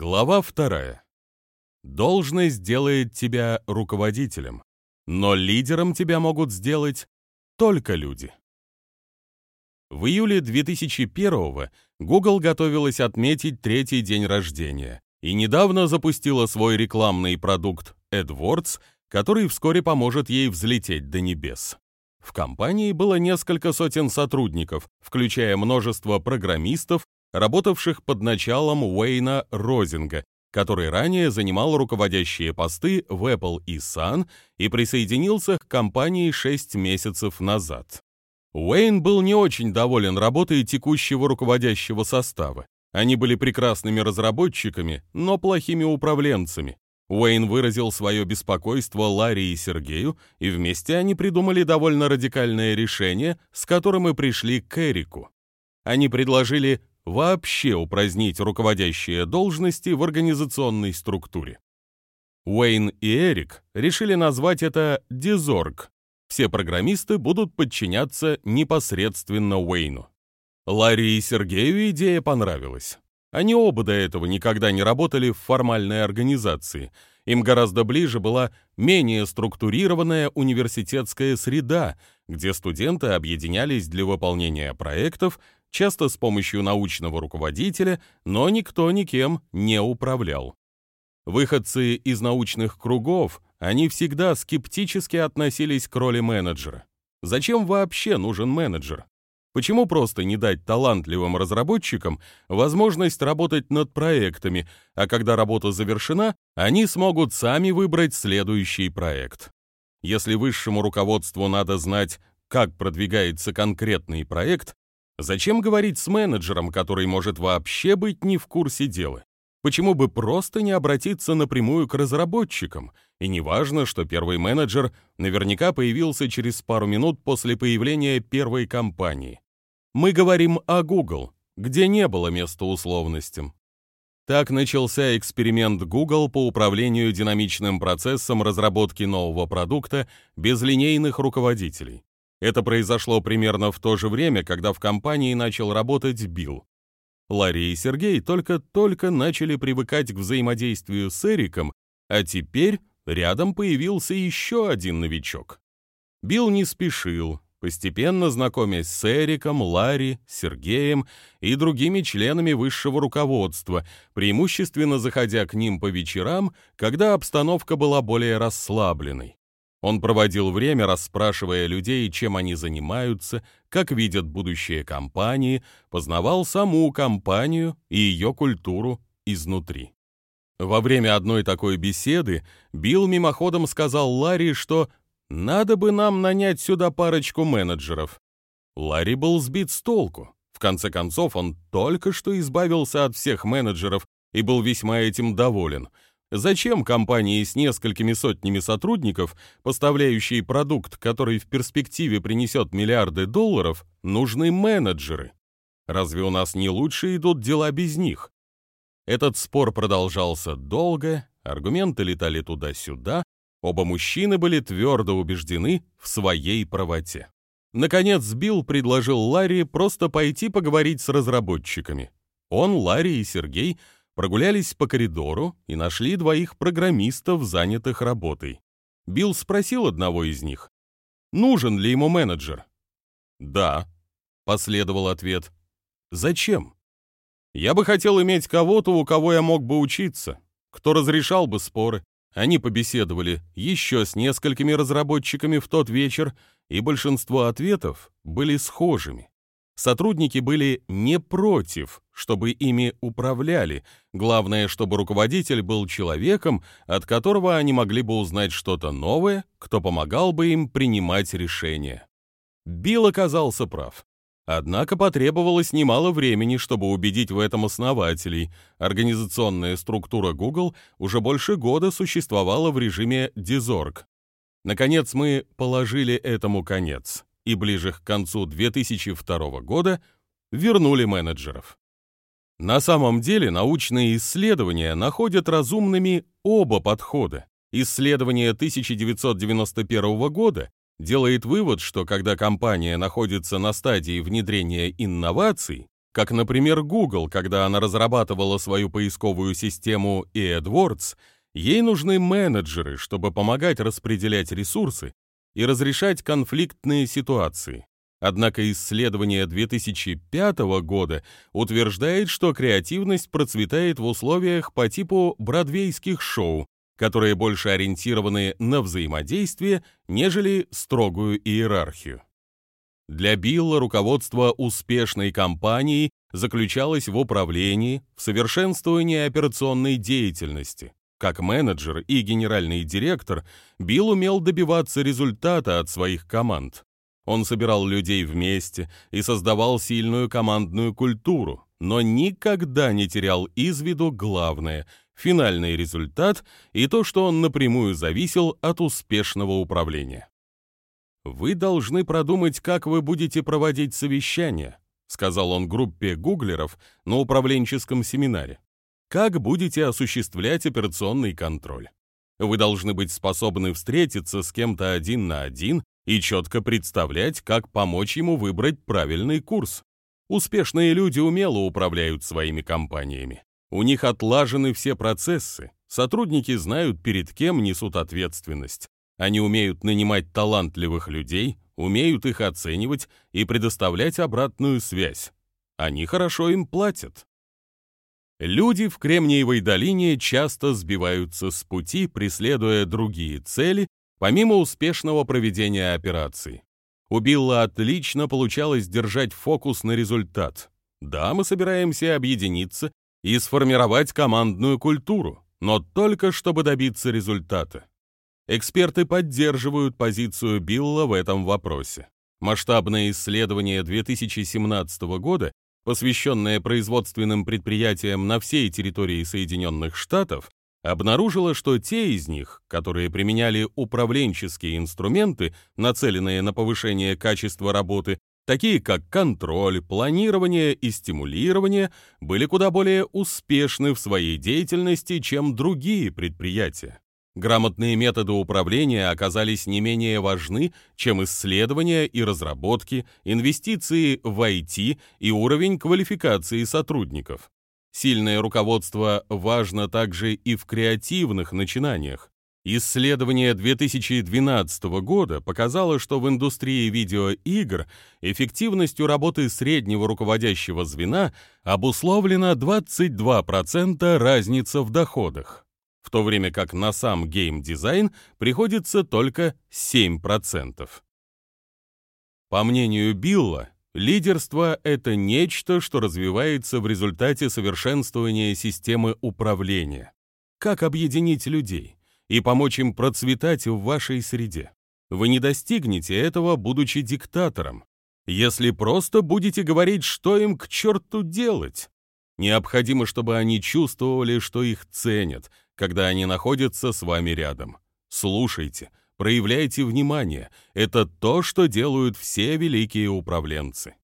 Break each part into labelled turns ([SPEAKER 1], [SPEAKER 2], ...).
[SPEAKER 1] Глава вторая. Должность делает тебя руководителем, но лидером тебя могут сделать только люди. В июле 2001 Google готовилась отметить третий день рождения и недавно запустила свой рекламный продукт AdWords, который вскоре поможет ей взлететь до небес. В компании было несколько сотен сотрудников, включая множество программистов, работавших под началом Уэйна Розинга, который ранее занимал руководящие посты в Apple и Sun и присоединился к компании 6 месяцев назад. Уэйн был не очень доволен работой текущего руководящего состава. Они были прекрасными разработчиками, но плохими управленцами. Уэйн выразил свое беспокойство Ларри и Сергею, и вместе они придумали довольно радикальное решение, с которым и пришли к Эрику. Они предложили вообще упразднить руководящие должности в организационной структуре. Уэйн и Эрик решили назвать это «дизорг». Все программисты будут подчиняться непосредственно Уэйну. Ларри и Сергею идея понравилась. Они оба до этого никогда не работали в формальной организации. Им гораздо ближе была менее структурированная университетская среда, где студенты объединялись для выполнения проектов, часто с помощью научного руководителя, но никто никем не управлял. Выходцы из научных кругов, они всегда скептически относились к роли менеджера. Зачем вообще нужен менеджер? Почему просто не дать талантливым разработчикам возможность работать над проектами, а когда работа завершена, они смогут сами выбрать следующий проект? Если высшему руководству надо знать, как продвигается конкретный проект, Зачем говорить с менеджером, который может вообще быть не в курсе дела? Почему бы просто не обратиться напрямую к разработчикам? И не важно, что первый менеджер наверняка появился через пару минут после появления первой компании. Мы говорим о Google, где не было места условностям. Так начался эксперимент Google по управлению динамичным процессом разработки нового продукта без линейных руководителей. Это произошло примерно в то же время, когда в компании начал работать Билл. Ларри и Сергей только-только начали привыкать к взаимодействию с Эриком, а теперь рядом появился еще один новичок. Билл не спешил, постепенно знакомясь с Эриком, Ларри, Сергеем и другими членами высшего руководства, преимущественно заходя к ним по вечерам, когда обстановка была более расслабленной. Он проводил время, расспрашивая людей, чем они занимаются, как видят будущее компании, познавал саму компанию и ее культуру изнутри. Во время одной такой беседы Билл мимоходом сказал Ларри, что «надо бы нам нанять сюда парочку менеджеров». Ларри был сбит с толку. В конце концов, он только что избавился от всех менеджеров и был весьма этим доволен – Зачем компании с несколькими сотнями сотрудников, поставляющие продукт, который в перспективе принесет миллиарды долларов, нужны менеджеры? Разве у нас не лучше идут дела без них? Этот спор продолжался долго, аргументы летали туда-сюда, оба мужчины были твердо убеждены в своей правоте. Наконец Билл предложил Ларри просто пойти поговорить с разработчиками. Он, Ларри и Сергей – прогулялись по коридору и нашли двоих программистов, занятых работой. Билл спросил одного из них, нужен ли ему менеджер. «Да», — последовал ответ. «Зачем?» «Я бы хотел иметь кого-то, у кого я мог бы учиться, кто разрешал бы споры». Они побеседовали еще с несколькими разработчиками в тот вечер, и большинство ответов были схожими. Сотрудники были не против, чтобы ими управляли. Главное, чтобы руководитель был человеком, от которого они могли бы узнать что-то новое, кто помогал бы им принимать решения. Билл оказался прав. Однако потребовалось немало времени, чтобы убедить в этом основателей. Организационная структура Google уже больше года существовала в режиме дизорг. Наконец мы положили этому конец и ближе к концу 2002 года вернули менеджеров. На самом деле научные исследования находят разумными оба подхода. Исследование 1991 года делает вывод, что когда компания находится на стадии внедрения инноваций, Как, например, Google, когда она разрабатывала свою поисковую систему и AdWords, ей нужны менеджеры, чтобы помогать распределять ресурсы и разрешать конфликтные ситуации. Однако исследование 2005 года утверждает, что креативность процветает в условиях по типу бродвейских шоу, которые больше ориентированы на взаимодействие, нежели строгую иерархию. Для Билла руководство успешной компанией заключалось в управлении, в совершенствовании операционной деятельности. Как менеджер и генеральный директор, Билл умел добиваться результата от своих команд. Он собирал людей вместе и создавал сильную командную культуру, но никогда не терял из виду главное — финальный результат и то, что он напрямую зависел от успешного управления. «Вы должны продумать, как вы будете проводить совещания», сказал он группе гуглеров на управленческом семинаре. «Как будете осуществлять операционный контроль? Вы должны быть способны встретиться с кем-то один на один и четко представлять, как помочь ему выбрать правильный курс. Успешные люди умело управляют своими компаниями. У них отлажены все процессы, сотрудники знают, перед кем несут ответственность. Они умеют нанимать талантливых людей, умеют их оценивать и предоставлять обратную связь. Они хорошо им платят. Люди в Кремниевой долине часто сбиваются с пути, преследуя другие цели, помимо успешного проведения операции. У Билла отлично получалось держать фокус на результат. Да, мы собираемся объединиться и сформировать командную культуру, но только чтобы добиться результата. Эксперты поддерживают позицию Билла в этом вопросе. Масштабное исследование 2017 года, посвященное производственным предприятиям на всей территории Соединенных Штатов, обнаружила, что те из них, которые применяли управленческие инструменты, нацеленные на повышение качества работы, такие как контроль, планирование и стимулирование, были куда более успешны в своей деятельности, чем другие предприятия. Грамотные методы управления оказались не менее важны, чем исследования и разработки, инвестиции в IT и уровень квалификации сотрудников. Сильное руководство важно также и в креативных начинаниях. Исследование 2012 года показало, что в индустрии видеоигр эффективностью работы среднего руководящего звена обусловлена 22% разница в доходах, в то время как на сам геймдизайн приходится только 7%. По мнению Билла, Лидерство — это нечто, что развивается в результате совершенствования системы управления. Как объединить людей и помочь им процветать в вашей среде? Вы не достигнете этого, будучи диктатором, если просто будете говорить, что им к черту делать. Необходимо, чтобы они чувствовали, что их ценят, когда они находятся с вами рядом. Слушайте, Проявляйте внимание. Это то, что делают все великие управленцы.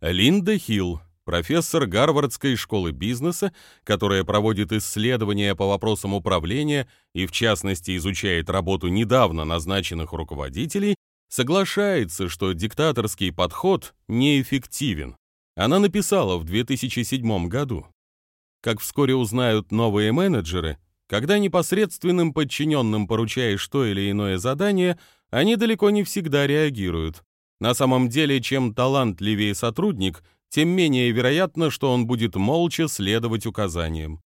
[SPEAKER 1] Линда Хилл, профессор Гарвардской школы бизнеса, которая проводит исследования по вопросам управления и, в частности, изучает работу недавно назначенных руководителей, соглашается, что диктаторский подход неэффективен. Она написала в 2007 году. Как вскоре узнают новые менеджеры, когда непосредственным подчиненным поручаешь то или иное задание, они далеко не всегда реагируют. На самом деле, чем талантливее сотрудник, тем менее вероятно, что он будет молча следовать указаниям.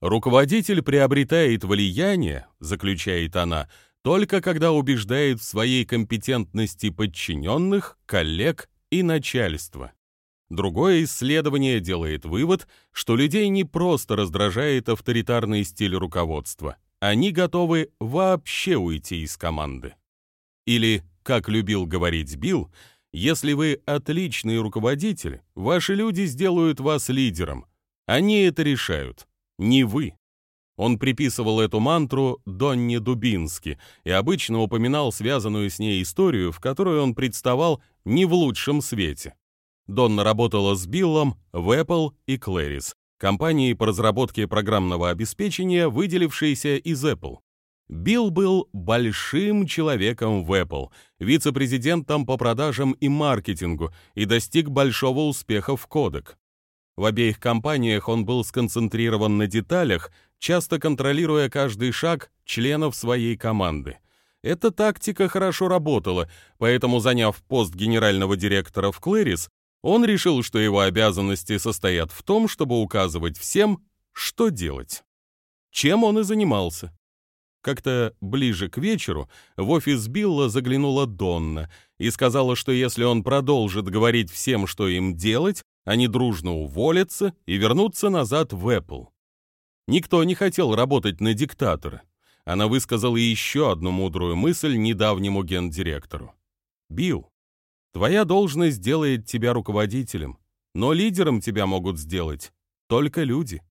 [SPEAKER 1] Руководитель приобретает влияние, заключает она, только когда убеждает в своей компетентности подчиненных, коллег и начальства. Другое исследование делает вывод, что людей не просто раздражает авторитарный стиль руководства, они готовы вообще уйти из команды. Или, как любил говорить Билл, если вы отличный руководитель, ваши люди сделают вас лидером. Они это решают, не вы. Он приписывал эту мантру Донне Дубински и обычно упоминал связанную с ней историю, в которой он представал не в лучшем свете. Донна работала с Биллом в Apple и Claris, компании по разработке программного обеспечения, выделившейся из Apple. Билл был большим человеком в Apple, вице-президентом по продажам и маркетингу и достиг большого успеха в Kodak. В обеих компаниях он был сконцентрирован на деталях, часто контролируя каждый шаг членов своей команды. Эта тактика хорошо работала, поэтому, заняв пост генерального директора в Клэрис, он решил, что его обязанности состоят в том, чтобы указывать всем, что делать. Чем он и занимался. Как-то ближе к вечеру в офис Билла заглянула Донна и сказала, что если он продолжит говорить всем, что им делать, они дружно уволятся и вернутся назад в Apple. Никто не хотел работать на диктатора. Она высказала еще одну мудрую мысль недавнему гендиректору. «Билл, твоя должность делает тебя руководителем, но лидером тебя могут сделать только люди».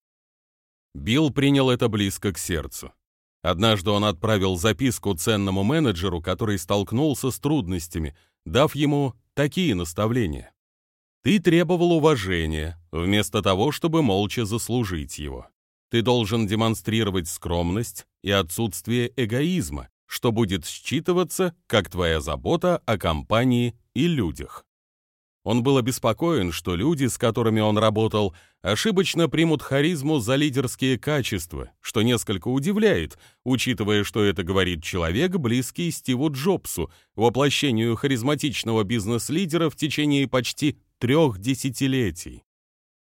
[SPEAKER 1] Билл принял это близко к сердцу. Однажды он отправил записку ценному менеджеру, который столкнулся с трудностями, дав ему такие наставления. Ты требовал уважения, вместо того, чтобы молча заслужить его. Ты должен демонстрировать скромность и отсутствие эгоизма, что будет считываться как твоя забота о компании и людях. Он был обеспокоен, что люди, с которыми он работал, ошибочно примут харизму за лидерские качества, что несколько удивляет, учитывая, что это говорит человек, близкий Стиву Джобсу, воплощению харизматичного бизнес-лидера в течение почти трех десятилетий.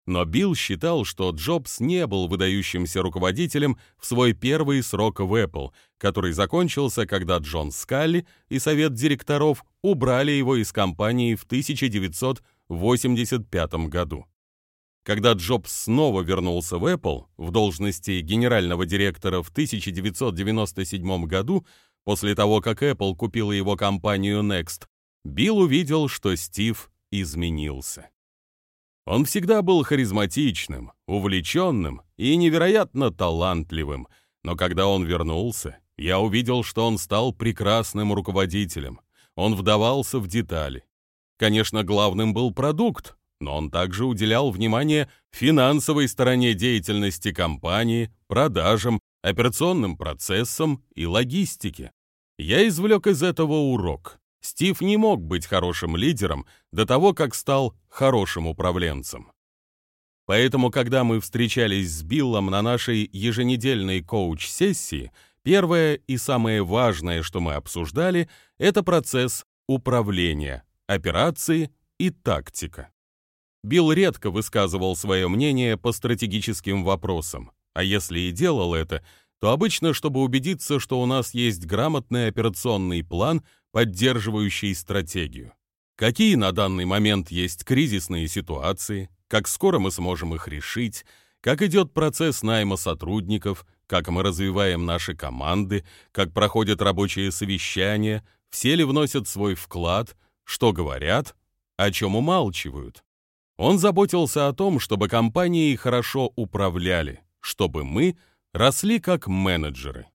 [SPEAKER 1] Но Билл считал, что Джобс не был выдающимся руководителем в свой первый срок в Apple, который закончился, когда Джон Скалли и совет директоров убрали его из компании в 1985 году. Когда Джобс снова вернулся в Apple в должности генерального директора в 1997 году, после того, как Apple купила его компанию Next, Билл увидел, что Стив изменился. Он всегда был харизматичным, увлеченным и невероятно талантливым, но когда он вернулся, я увидел, что он стал прекрасным руководителем. Он вдавался в детали. Конечно, главным был продукт, но он также уделял внимание финансовой стороне деятельности компании, продажам, операционным процессам и логистике. Я извлек из этого урок. Стив не мог быть хорошим лидером до того, как стал хорошим управленцем. Поэтому, когда мы встречались с Биллом на нашей еженедельной коуч-сессии, первое и самое важное, что мы обсуждали, это процесс управления, операции и тактика. Билл редко высказывал свое мнение по стратегическим вопросам, а если и делал это, то обычно, чтобы убедиться, что у нас есть грамотный операционный план, поддерживающий стратегию. Какие на данный момент есть кризисные ситуации, как скоро мы сможем их решить, как идет процесс найма сотрудников, как мы развиваем наши команды, как проходят рабочие совещания, все ли вносят свой вклад, что говорят, о чем умалчивают. Он заботился о том, чтобы компании хорошо управляли, чтобы мы росли как менеджеры.